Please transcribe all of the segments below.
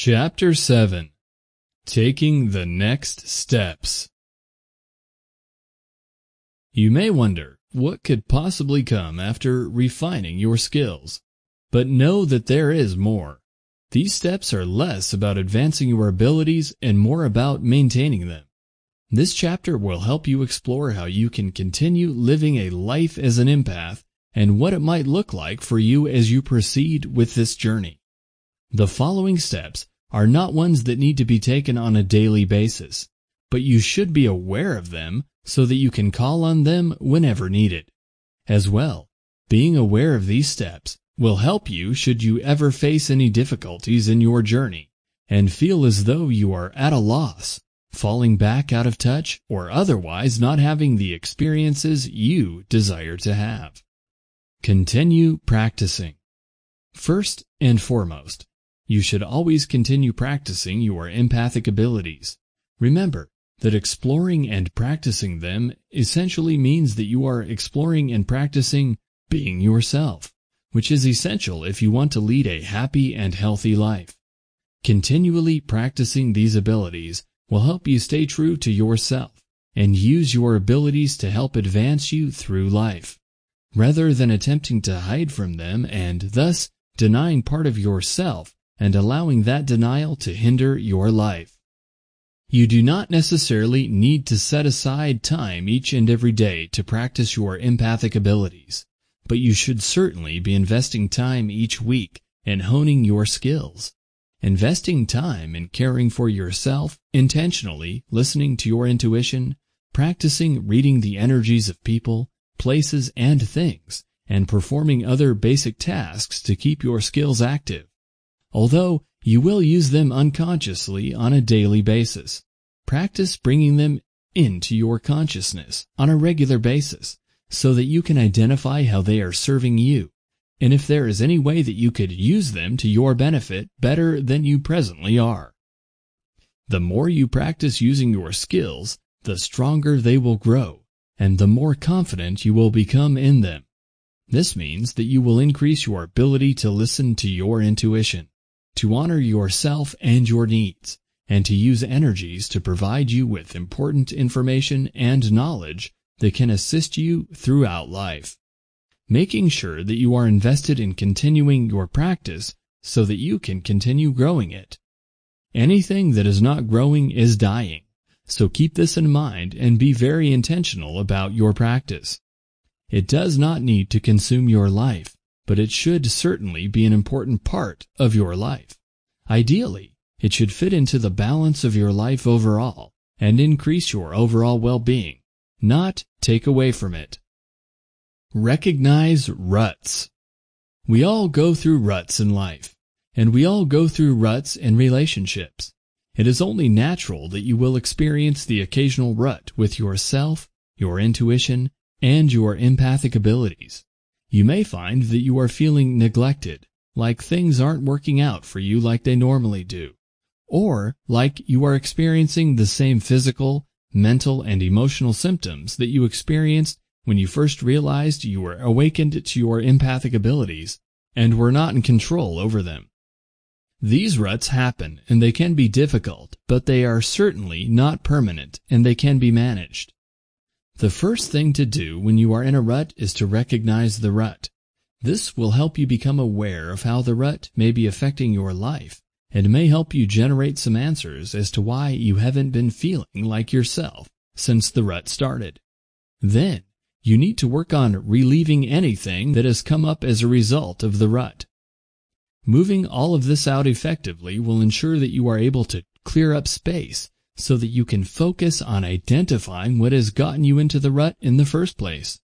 Chapter 7 Taking the Next Steps You may wonder what could possibly come after refining your skills, but know that there is more. These steps are less about advancing your abilities and more about maintaining them. This chapter will help you explore how you can continue living a life as an empath and what it might look like for you as you proceed with this journey. The following steps are not ones that need to be taken on a daily basis, but you should be aware of them so that you can call on them whenever needed. As well, being aware of these steps will help you should you ever face any difficulties in your journey and feel as though you are at a loss, falling back out of touch, or otherwise not having the experiences you desire to have. Continue practicing. First and foremost, you should always continue practicing your empathic abilities. Remember that exploring and practicing them essentially means that you are exploring and practicing being yourself, which is essential if you want to lead a happy and healthy life. Continually practicing these abilities will help you stay true to yourself and use your abilities to help advance you through life, rather than attempting to hide from them and thus denying part of yourself and allowing that denial to hinder your life. You do not necessarily need to set aside time each and every day to practice your empathic abilities, but you should certainly be investing time each week in honing your skills. Investing time in caring for yourself, intentionally listening to your intuition, practicing reading the energies of people, places, and things, and performing other basic tasks to keep your skills active although you will use them unconsciously on a daily basis. Practice bringing them into your consciousness on a regular basis so that you can identify how they are serving you and if there is any way that you could use them to your benefit better than you presently are. The more you practice using your skills, the stronger they will grow, and the more confident you will become in them. This means that you will increase your ability to listen to your intuition, to honor yourself and your needs, and to use energies to provide you with important information and knowledge that can assist you throughout life. Making sure that you are invested in continuing your practice so that you can continue growing it. Anything that is not growing is dying, so keep this in mind and be very intentional about your practice. It does not need to consume your life, but it should certainly be an important part of your life. Ideally, it should fit into the balance of your life overall and increase your overall well-being, not take away from it. Recognize ruts. We all go through ruts in life, and we all go through ruts in relationships. It is only natural that you will experience the occasional rut with yourself, your intuition, and your empathic abilities. You may find that you are feeling neglected, like things aren't working out for you like they normally do, or like you are experiencing the same physical, mental, and emotional symptoms that you experienced when you first realized you were awakened to your empathic abilities and were not in control over them. These ruts happen and they can be difficult, but they are certainly not permanent and they can be managed. The first thing to do when you are in a rut is to recognize the rut. This will help you become aware of how the rut may be affecting your life and may help you generate some answers as to why you haven't been feeling like yourself since the rut started. Then, you need to work on relieving anything that has come up as a result of the rut. Moving all of this out effectively will ensure that you are able to clear up space so that you can focus on identifying what has gotten you into the rut in the first place.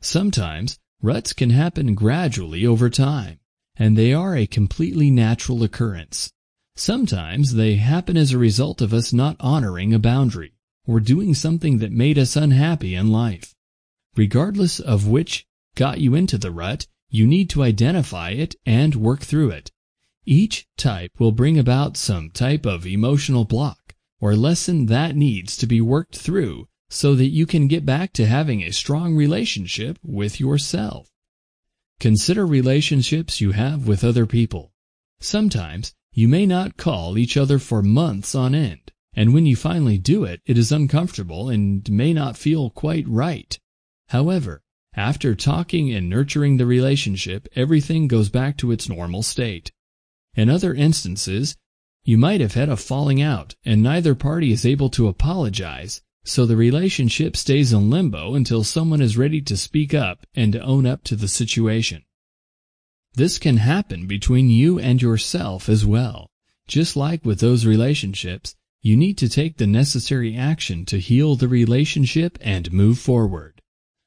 Sometimes, ruts can happen gradually over time, and they are a completely natural occurrence. Sometimes they happen as a result of us not honoring a boundary or doing something that made us unhappy in life. Regardless of which got you into the rut, you need to identify it and work through it. Each type will bring about some type of emotional block or lesson that needs to be worked through so that you can get back to having a strong relationship with yourself. Consider relationships you have with other people. Sometimes You may not call each other for months on end, and when you finally do it, it is uncomfortable and may not feel quite right. However, after talking and nurturing the relationship, everything goes back to its normal state. In other instances, you might have had a falling out and neither party is able to apologize, so the relationship stays in limbo until someone is ready to speak up and to own up to the situation. This can happen between you and yourself as well. Just like with those relationships, you need to take the necessary action to heal the relationship and move forward.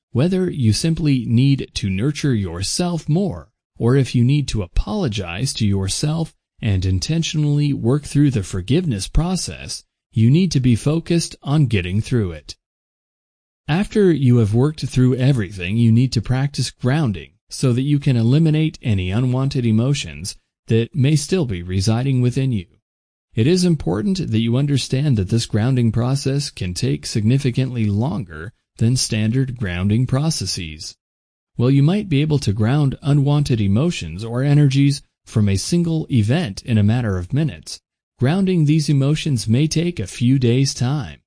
Whether you simply need to nurture yourself more, or if you need to apologize to yourself and intentionally work through the forgiveness process, you need to be focused on getting through it. After you have worked through everything, you need to practice grounding so that you can eliminate any unwanted emotions that may still be residing within you. It is important that you understand that this grounding process can take significantly longer than standard grounding processes. While you might be able to ground unwanted emotions or energies from a single event in a matter of minutes, grounding these emotions may take a few days' time.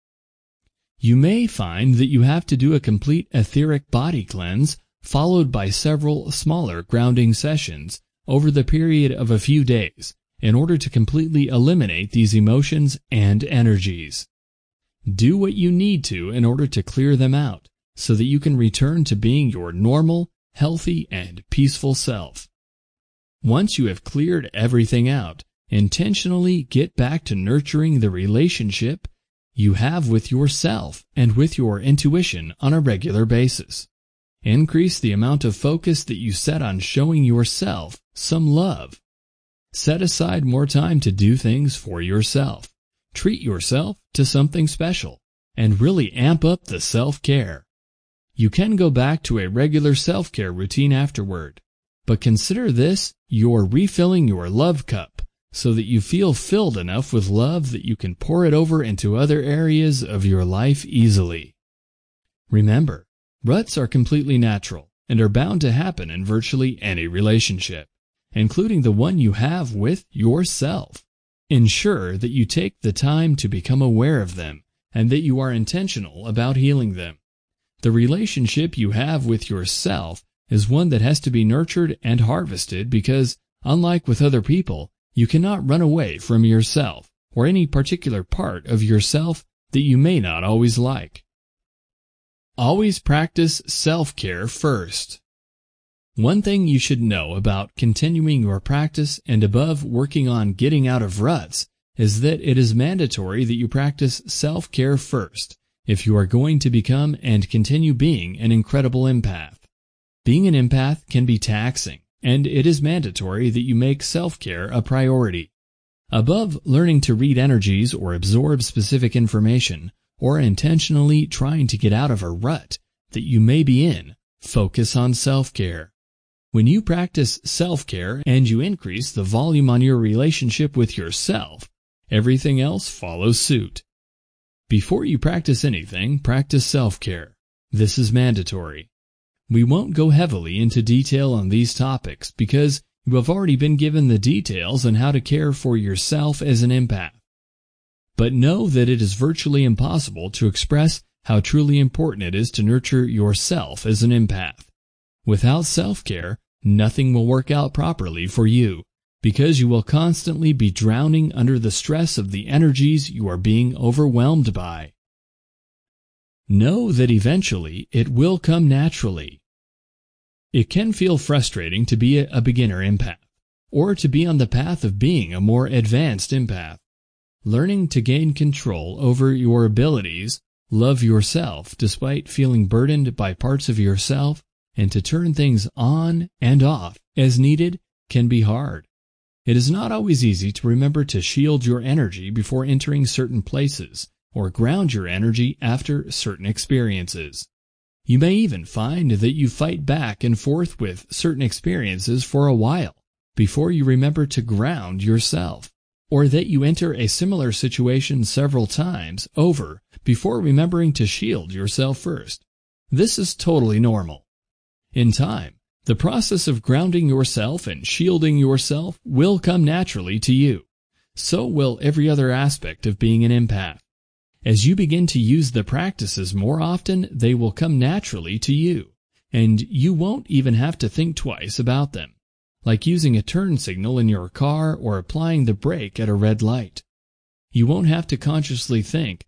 You may find that you have to do a complete etheric body cleanse followed by several smaller grounding sessions over the period of a few days in order to completely eliminate these emotions and energies. Do what you need to in order to clear them out so that you can return to being your normal, healthy, and peaceful self. Once you have cleared everything out, Intentionally get back to nurturing the relationship you have with yourself and with your intuition on a regular basis. Increase the amount of focus that you set on showing yourself some love. Set aside more time to do things for yourself. Treat yourself to something special and really amp up the self-care. You can go back to a regular self-care routine afterward, but consider this your refilling your love cup so that you feel filled enough with love that you can pour it over into other areas of your life easily. Remember, ruts are completely natural and are bound to happen in virtually any relationship, including the one you have with yourself. Ensure that you take the time to become aware of them and that you are intentional about healing them. The relationship you have with yourself is one that has to be nurtured and harvested because, unlike with other people, you cannot run away from yourself or any particular part of yourself that you may not always like. Always practice self-care first. One thing you should know about continuing your practice and above working on getting out of ruts is that it is mandatory that you practice self-care first if you are going to become and continue being an incredible empath. Being an empath can be taxing and it is mandatory that you make self-care a priority. Above learning to read energies or absorb specific information, or intentionally trying to get out of a rut that you may be in, focus on self-care. When you practice self-care and you increase the volume on your relationship with yourself, everything else follows suit. Before you practice anything, practice self-care. This is mandatory. We won't go heavily into detail on these topics because you have already been given the details on how to care for yourself as an empath. But know that it is virtually impossible to express how truly important it is to nurture yourself as an empath. Without self-care, nothing will work out properly for you because you will constantly be drowning under the stress of the energies you are being overwhelmed by. Know that eventually it will come naturally. It can feel frustrating to be a beginner empath, or to be on the path of being a more advanced empath. Learning to gain control over your abilities, love yourself despite feeling burdened by parts of yourself, and to turn things on and off as needed can be hard. It is not always easy to remember to shield your energy before entering certain places, or ground your energy after certain experiences. You may even find that you fight back and forth with certain experiences for a while before you remember to ground yourself, or that you enter a similar situation several times over before remembering to shield yourself first. This is totally normal. In time, the process of grounding yourself and shielding yourself will come naturally to you. so will every other aspect of being an empath. As you begin to use the practices more often, they will come naturally to you, and you won't even have to think twice about them, like using a turn signal in your car or applying the brake at a red light. You won't have to consciously think,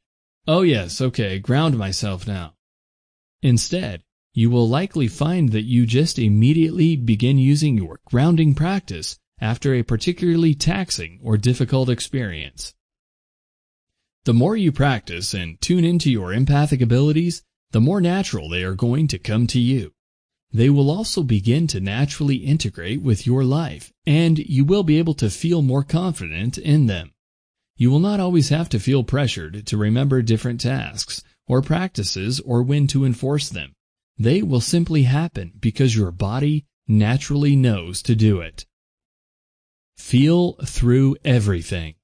oh yes, okay, ground myself now. Instead, you will likely find that you just immediately begin using your grounding practice after a particularly taxing or difficult experience. The more you practice and tune into your empathic abilities, the more natural they are going to come to you. They will also begin to naturally integrate with your life, and you will be able to feel more confident in them. You will not always have to feel pressured to remember different tasks or practices or when to enforce them. They will simply happen because your body naturally knows to do it. Feel through everything.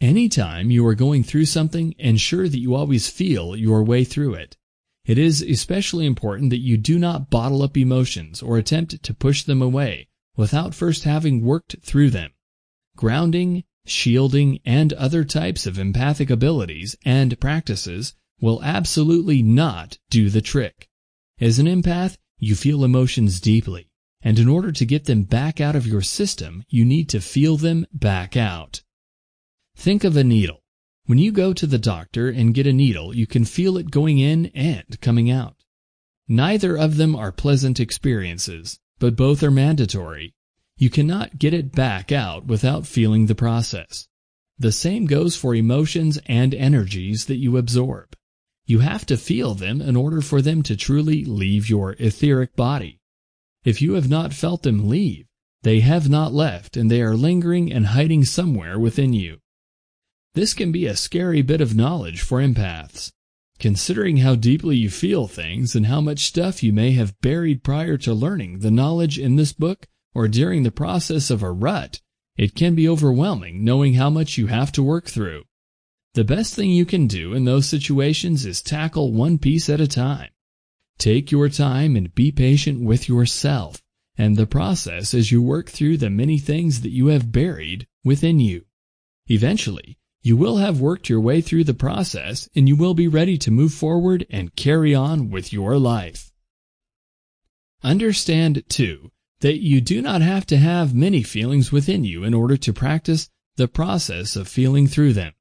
Anytime you are going through something, ensure that you always feel your way through it. It is especially important that you do not bottle up emotions or attempt to push them away without first having worked through them. Grounding, shielding, and other types of empathic abilities and practices will absolutely not do the trick. As an empath, you feel emotions deeply and in order to get them back out of your system, you need to feel them back out. Think of a needle. When you go to the doctor and get a needle, you can feel it going in and coming out. Neither of them are pleasant experiences, but both are mandatory. You cannot get it back out without feeling the process. The same goes for emotions and energies that you absorb. You have to feel them in order for them to truly leave your etheric body. If you have not felt them leave, they have not left and they are lingering and hiding somewhere within you. This can be a scary bit of knowledge for empaths. Considering how deeply you feel things and how much stuff you may have buried prior to learning the knowledge in this book or during the process of a rut, it can be overwhelming knowing how much you have to work through. The best thing you can do in those situations is tackle one piece at a time. Take your time and be patient with yourself and the process as you work through the many things that you have buried within you. Eventually, you will have worked your way through the process and you will be ready to move forward and carry on with your life. Understand, too, that you do not have to have many feelings within you in order to practice the process of feeling through them.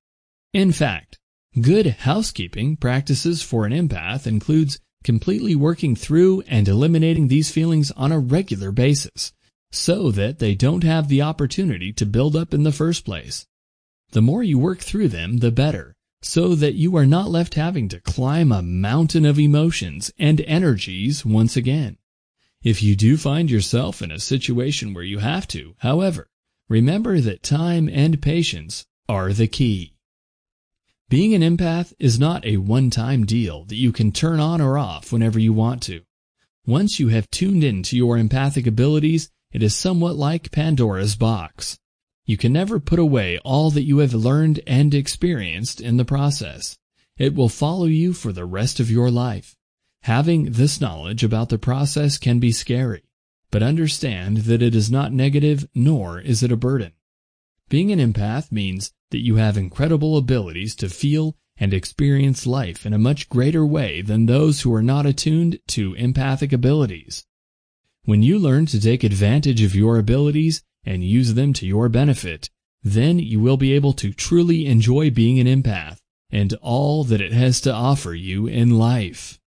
In fact, good housekeeping practices for an empath includes completely working through and eliminating these feelings on a regular basis, so that they don't have the opportunity to build up in the first place. The more you work through them, the better, so that you are not left having to climb a mountain of emotions and energies once again. If you do find yourself in a situation where you have to, however, remember that time and patience are the key. Being an empath is not a one-time deal that you can turn on or off whenever you want to. Once you have tuned into your empathic abilities, it is somewhat like Pandora's box. You can never put away all that you have learned and experienced in the process. It will follow you for the rest of your life. Having this knowledge about the process can be scary, but understand that it is not negative nor is it a burden. Being an empath means that you have incredible abilities to feel and experience life in a much greater way than those who are not attuned to empathic abilities. When you learn to take advantage of your abilities and use them to your benefit, then you will be able to truly enjoy being an empath and all that it has to offer you in life.